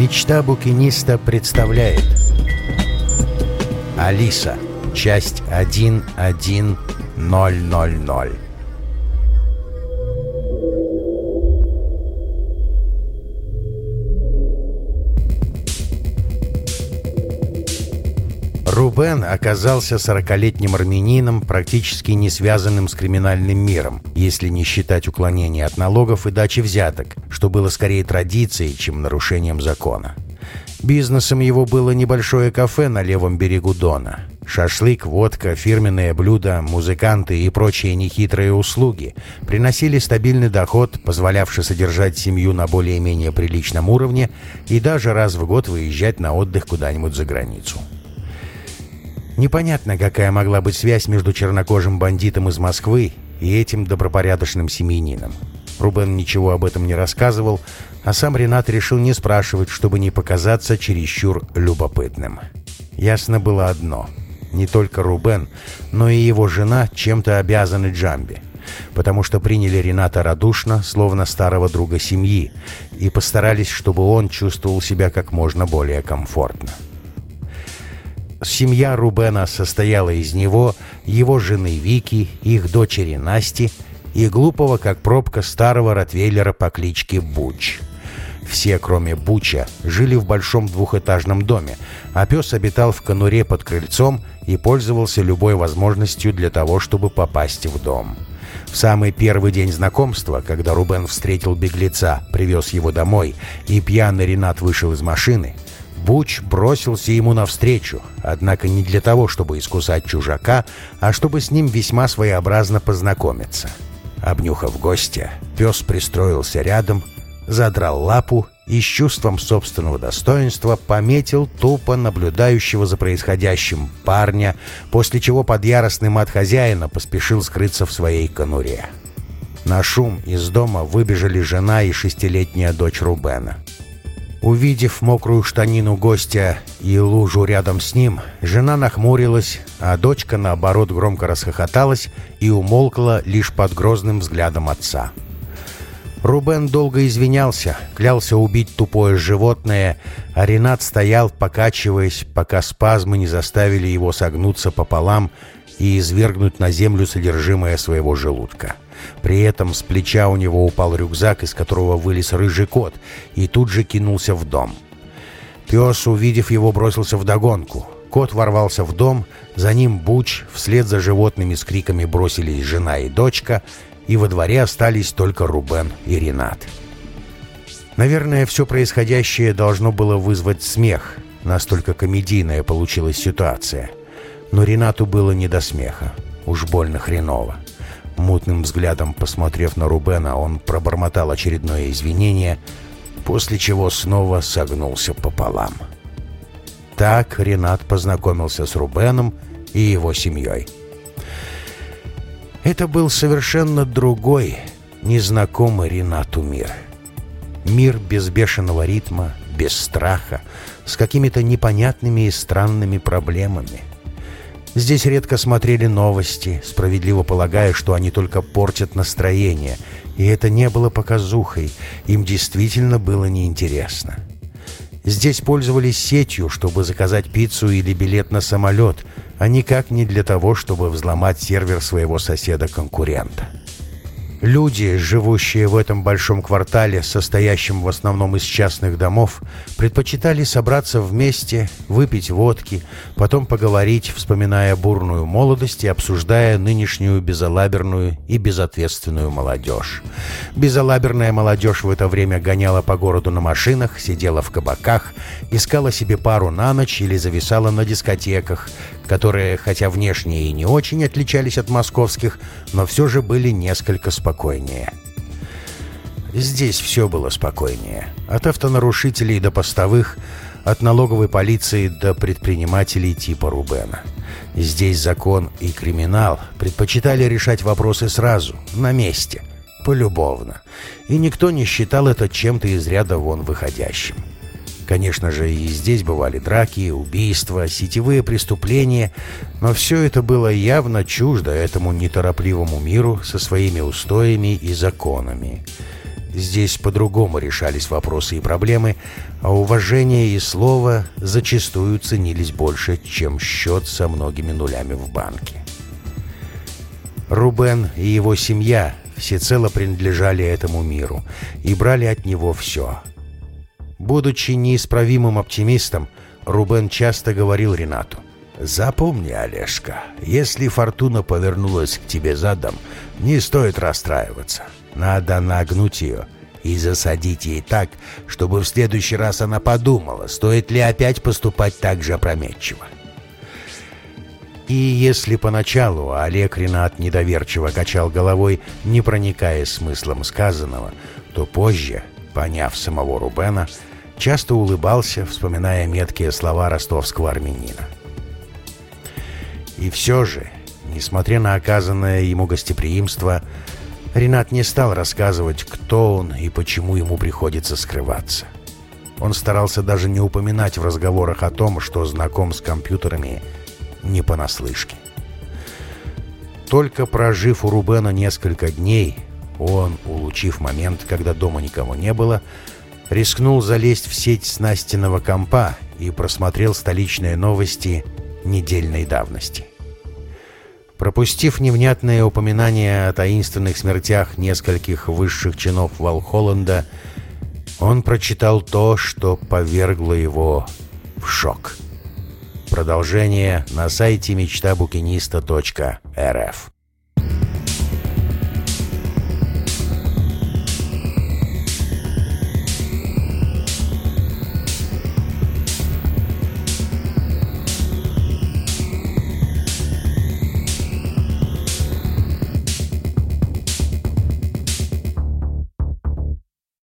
Мечта букиниста представляет Алиса. Часть 1.1.000 Рубен оказался сорокалетним армянином, практически не связанным с криминальным миром, если не считать уклонения от налогов и дачи взяток, что было скорее традицией, чем нарушением закона. Бизнесом его было небольшое кафе на левом берегу Дона. Шашлык, водка, фирменные блюда, музыканты и прочие нехитрые услуги приносили стабильный доход, позволявший содержать семью на более-менее приличном уровне и даже раз в год выезжать на отдых куда-нибудь за границу. Непонятно, какая могла быть связь между чернокожим бандитом из Москвы и этим добропорядочным семьянином. Рубен ничего об этом не рассказывал, а сам Ренат решил не спрашивать, чтобы не показаться чересчур любопытным. Ясно было одно. Не только Рубен, но и его жена чем-то обязаны Джамби. Потому что приняли Рената радушно, словно старого друга семьи, и постарались, чтобы он чувствовал себя как можно более комфортно. Семья Рубена состояла из него, его жены Вики, их дочери Насти и глупого, как пробка, старого ротвейлера по кличке Буч. Все, кроме Буча, жили в большом двухэтажном доме, а пес обитал в конуре под крыльцом и пользовался любой возможностью для того, чтобы попасть в дом. В самый первый день знакомства, когда Рубен встретил беглеца, привез его домой, и пьяный Ренат вышел из машины, Буч бросился ему навстречу, однако не для того, чтобы искусать чужака, а чтобы с ним весьма своеобразно познакомиться. Обнюхав гостя, пес пристроился рядом, задрал лапу и с чувством собственного достоинства пометил тупо наблюдающего за происходящим парня, после чего под яростный мат хозяина поспешил скрыться в своей конуре. На шум из дома выбежали жена и шестилетняя дочь Рубена. Увидев мокрую штанину гостя и лужу рядом с ним, жена нахмурилась, а дочка, наоборот, громко расхохоталась и умолкла лишь под грозным взглядом отца. Рубен долго извинялся, клялся убить тупое животное, а Ренат стоял, покачиваясь, пока спазмы не заставили его согнуться пополам и извергнуть на землю содержимое своего желудка. При этом с плеча у него упал рюкзак, из которого вылез рыжий кот, и тут же кинулся в дом. Пес, увидев его, бросился в догонку. Кот ворвался в дом, за ним Буч, вслед за животными с криками бросились жена и дочка, и во дворе остались только Рубен и Ренат. Наверное, все происходящее должно было вызвать смех, настолько комедийная получилась ситуация. Но Ренату было не до смеха, уж больно хреново. Мутным взглядом посмотрев на Рубена, он пробормотал очередное извинение, после чего снова согнулся пополам. Так Ренат познакомился с Рубеном и его семьей. Это был совершенно другой, незнакомый Ренату мир. Мир без бешеного ритма, без страха, с какими-то непонятными и странными проблемами. Здесь редко смотрели новости, справедливо полагая, что они только портят настроение. И это не было показухой, им действительно было неинтересно. Здесь пользовались сетью, чтобы заказать пиццу или билет на самолет, а никак не для того, чтобы взломать сервер своего соседа-конкурента. Люди, живущие в этом большом квартале, состоящем в основном из частных домов, предпочитали собраться вместе, выпить водки, потом поговорить, вспоминая бурную молодость и обсуждая нынешнюю безалаберную и безответственную молодежь. Безалаберная молодежь в это время гоняла по городу на машинах, сидела в кабаках, искала себе пару на ночь или зависала на дискотеках, которые, хотя внешне и не очень отличались от московских, но все же были несколько спокойнее. Здесь все было спокойнее. От автонарушителей до постовых, от налоговой полиции до предпринимателей типа Рубена. Здесь закон и криминал предпочитали решать вопросы сразу, на месте, полюбовно. И никто не считал это чем-то из ряда вон выходящим. Конечно же, и здесь бывали драки, убийства, сетевые преступления, но все это было явно чуждо этому неторопливому миру со своими устоями и законами. Здесь по-другому решались вопросы и проблемы, а уважение и слово зачастую ценились больше, чем счет со многими нулями в банке. Рубен и его семья всецело принадлежали этому миру и брали от него все. Будучи неисправимым оптимистом, Рубен часто говорил Ренату, «Запомни, Олежка, если фортуна повернулась к тебе задом, не стоит расстраиваться. Надо нагнуть ее и засадить ей так, чтобы в следующий раз она подумала, стоит ли опять поступать так же опрометчиво». И если поначалу Олег Ренат недоверчиво качал головой, не проникая смыслом сказанного, то позже, поняв самого Рубена, часто улыбался, вспоминая меткие слова ростовского армянина. И все же, несмотря на оказанное ему гостеприимство, Ренат не стал рассказывать, кто он и почему ему приходится скрываться. Он старался даже не упоминать в разговорах о том, что знаком с компьютерами не понаслышке. Только прожив у Рубена несколько дней, он, улучив момент, когда дома никого не было, рискнул залезть в сеть с Настиного компа и просмотрел столичные новости недельной давности. Пропустив невнятное упоминание о таинственных смертях нескольких высших чинов Валхолланда, он прочитал то, что повергло его в шок. Продолжение на сайте мечтабукиниста.рф